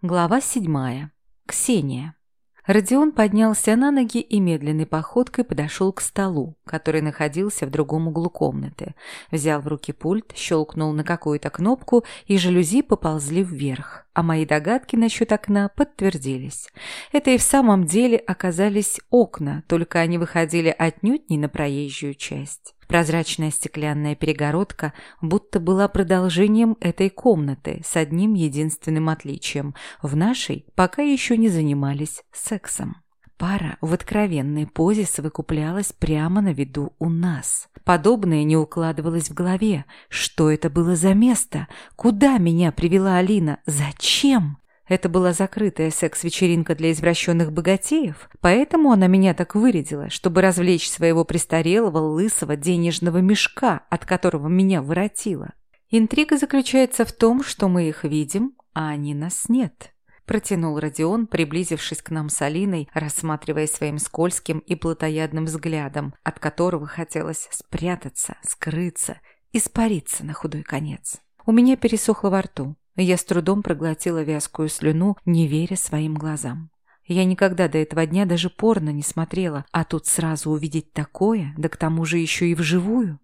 Глава седьмая. Ксения. Родион поднялся на ноги и медленной походкой подошел к столу, который находился в другом углу комнаты. Взял в руки пульт, щелкнул на какую-то кнопку, и жалюзи поползли вверх. А мои догадки насчет окна подтвердились. Это и в самом деле оказались окна, только они выходили отнюдь не на проезжую часть. Прозрачная стеклянная перегородка будто была продолжением этой комнаты с одним единственным отличием. В нашей пока еще не занимались сексом. Пара в откровенной позе совокуплялась прямо на виду у нас. Подобное не укладывалось в голове. Что это было за место? Куда меня привела Алина? Зачем? Это была закрытая секс-вечеринка для извращенных богатеев, поэтому она меня так вырядила, чтобы развлечь своего престарелого лысого денежного мешка, от которого меня воротило. Интрига заключается в том, что мы их видим, а они нас нет. Протянул Родион, приблизившись к нам с Алиной, рассматривая своим скользким и плотоядным взглядом, от которого хотелось спрятаться, скрыться, испариться на худой конец. У меня пересохло во рту. Я с трудом проглотила вязкую слюну, не веря своим глазам. Я никогда до этого дня даже порно не смотрела, а тут сразу увидеть такое, да к тому же еще и вживую.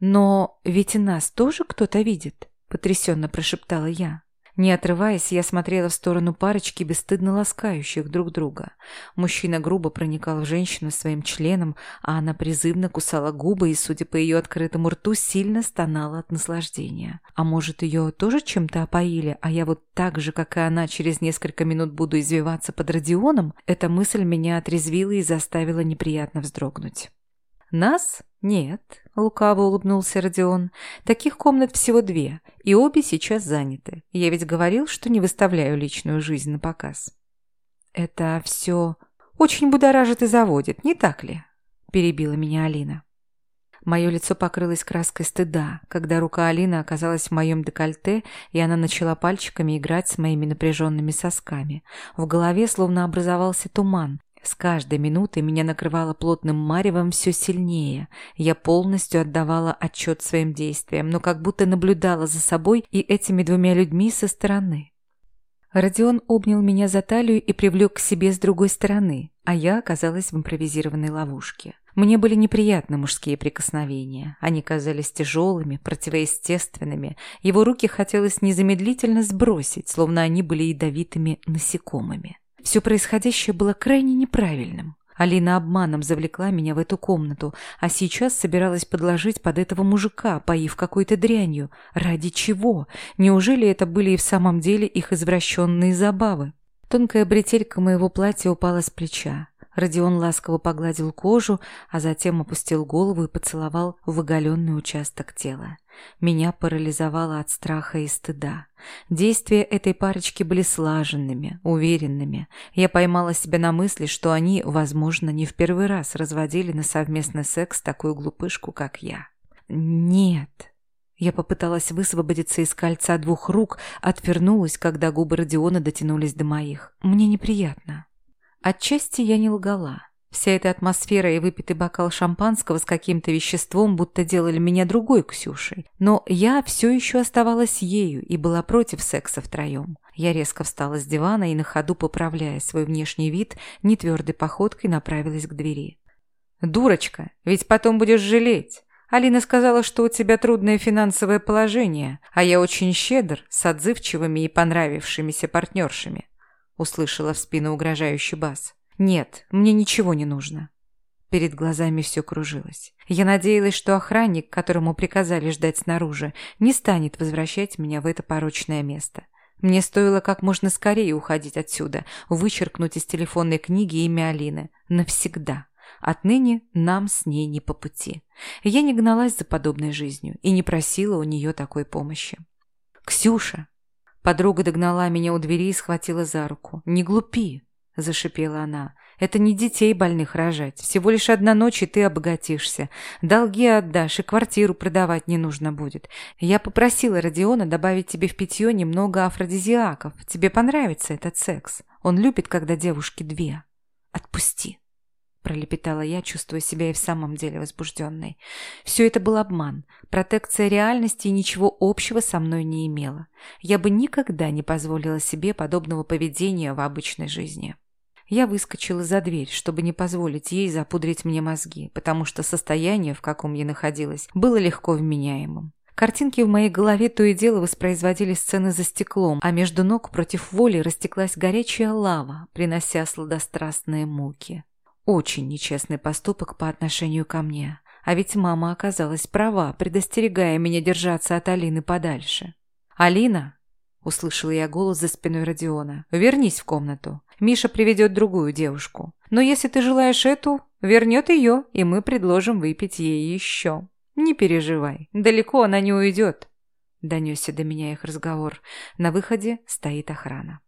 Но ведь и нас тоже кто-то видит, потрясенно прошептала я. Не отрываясь, я смотрела в сторону парочки, бесстыдно ласкающих друг друга. Мужчина грубо проникал в женщину своим членом, а она призывно кусала губы и, судя по ее открытому рту, сильно стонала от наслаждения. А может, ее тоже чем-то опоили, а я вот так же, как и она, через несколько минут буду извиваться под Родионом? Эта мысль меня отрезвила и заставила неприятно вздрогнуть. «Нас? Нет», — лукаво улыбнулся Родион. «Таких комнат всего две, и обе сейчас заняты. Я ведь говорил, что не выставляю личную жизнь на показ». «Это все очень будоражит и заводит, не так ли?» — перебила меня Алина. Мое лицо покрылось краской стыда, когда рука Алины оказалась в моем декольте, и она начала пальчиками играть с моими напряженными сосками. В голове словно образовался туман, с каждой минутой меня накрывало плотным маревом все сильнее. Я полностью отдавала отчет своим действиям, но как будто наблюдала за собой и этими двумя людьми со стороны. Родион обнял меня за талию и привлек к себе с другой стороны, а я оказалась в импровизированной ловушке. Мне были неприятны мужские прикосновения. Они казались тяжелыми, противоестественными. Его руки хотелось незамедлительно сбросить, словно они были ядовитыми насекомыми. Все происходящее было крайне неправильным. Алина обманом завлекла меня в эту комнату, а сейчас собиралась подложить под этого мужика, поив какой-то дрянью. Ради чего? Неужели это были и в самом деле их извращенные забавы? Тонкая бретелька моего платья упала с плеча. Родион ласково погладил кожу, а затем опустил голову и поцеловал в оголенный участок тела. Меня парализовало от страха и стыда. Действия этой парочки были слаженными, уверенными. Я поймала себя на мысли, что они, возможно, не в первый раз разводили на совместный секс такую глупышку, как я. «Нет», я попыталась высвободиться из кольца двух рук, отвернулась, когда губы Родиона дотянулись до моих. Мне неприятно. Отчасти я не лгала. Вся эта атмосфера и выпитый бокал шампанского с каким-то веществом будто делали меня другой Ксюшей. Но я все еще оставалась ею и была против секса втроем. Я резко встала с дивана и на ходу, поправляя свой внешний вид, нетвердой походкой направилась к двери. «Дурочка, ведь потом будешь жалеть!» Алина сказала, что у тебя трудное финансовое положение, а я очень щедр с отзывчивыми и понравившимися партнершами услышала в спину угрожающий бас. «Нет, мне ничего не нужно». Перед глазами все кружилось. Я надеялась, что охранник, которому приказали ждать снаружи, не станет возвращать меня в это порочное место. Мне стоило как можно скорее уходить отсюда, вычеркнуть из телефонной книги имя Алины. Навсегда. Отныне нам с ней не по пути. Я не гналась за подобной жизнью и не просила у нее такой помощи. «Ксюша!» Подруга догнала меня у двери и схватила за руку. «Не глупи!» – зашипела она. «Это не детей больных рожать. Всего лишь одна ночь, и ты обогатишься. Долги отдашь, и квартиру продавать не нужно будет. Я попросила Родиона добавить тебе в питье немного афродизиаков. Тебе понравится этот секс. Он любит, когда девушки две. Отпусти!» Пролепетала я, чувствуя себя и в самом деле возбужденной. Все это был обман. Протекция реальности ничего общего со мной не имела. Я бы никогда не позволила себе подобного поведения в обычной жизни. Я выскочила за дверь, чтобы не позволить ей запудрить мне мозги, потому что состояние, в каком я находилась, было легко вменяемым. Картинки в моей голове то и дело воспроизводили сцены за стеклом, а между ног против воли растеклась горячая лава, принося сладострастные муки. Очень нечестный поступок по отношению ко мне. А ведь мама оказалась права, предостерегая меня держаться от Алины подальше. «Алина!» — услышала я голос за спиной Родиона. «Вернись в комнату. Миша приведет другую девушку. Но если ты желаешь эту, вернет ее, и мы предложим выпить ей еще». «Не переживай, далеко она не уйдет», — донесся до меня их разговор. На выходе стоит охрана.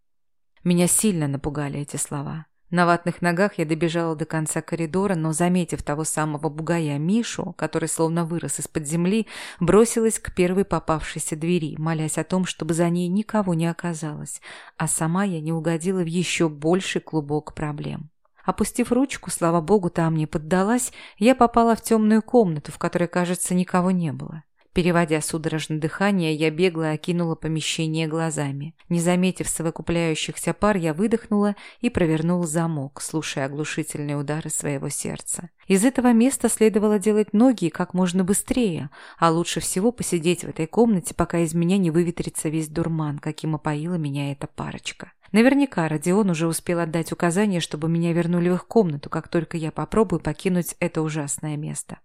Меня сильно напугали эти слова. На ватных ногах я добежала до конца коридора, но, заметив того самого бугая Мишу, который словно вырос из-под земли, бросилась к первой попавшейся двери, молясь о том, чтобы за ней никого не оказалось, а сама я не угодила в еще больший клубок проблем. Опустив ручку, слава богу, там не поддалась, я попала в темную комнату, в которой, кажется, никого не было. Переводя судорожное дыхание, я бегло окинула помещение глазами. Не заметив совокупляющихся пар, я выдохнула и провернула замок, слушая оглушительные удары своего сердца. Из этого места следовало делать ноги как можно быстрее, а лучше всего посидеть в этой комнате, пока из меня не выветрится весь дурман, каким опоила меня эта парочка. Наверняка Родион уже успел отдать указание, чтобы меня вернули в их комнату, как только я попробую покинуть это ужасное место.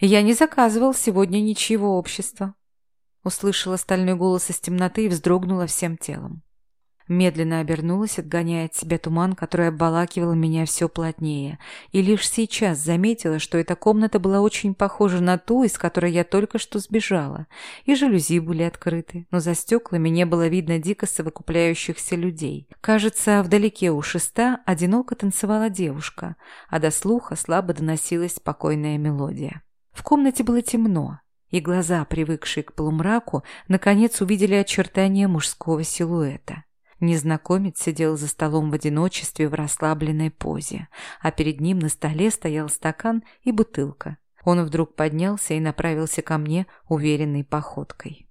«Я не заказывал сегодня ничьего общества», — услышала стальной голос из темноты и вздрогнула всем телом. Медленно обернулась, отгоняя от себя туман, который обволакивал меня все плотнее, и лишь сейчас заметила, что эта комната была очень похожа на ту, из которой я только что сбежала, и жалюзи были открыты, но за стеклами не было видно дико совокупляющихся людей. Кажется, вдалеке у шеста одиноко танцевала девушка, а до слуха слабо доносилась спокойная мелодия. В комнате было темно, и глаза, привыкшие к полумраку, наконец увидели очертания мужского силуэта. Незнакомец сидел за столом в одиночестве в расслабленной позе, а перед ним на столе стоял стакан и бутылка. Он вдруг поднялся и направился ко мне уверенной походкой.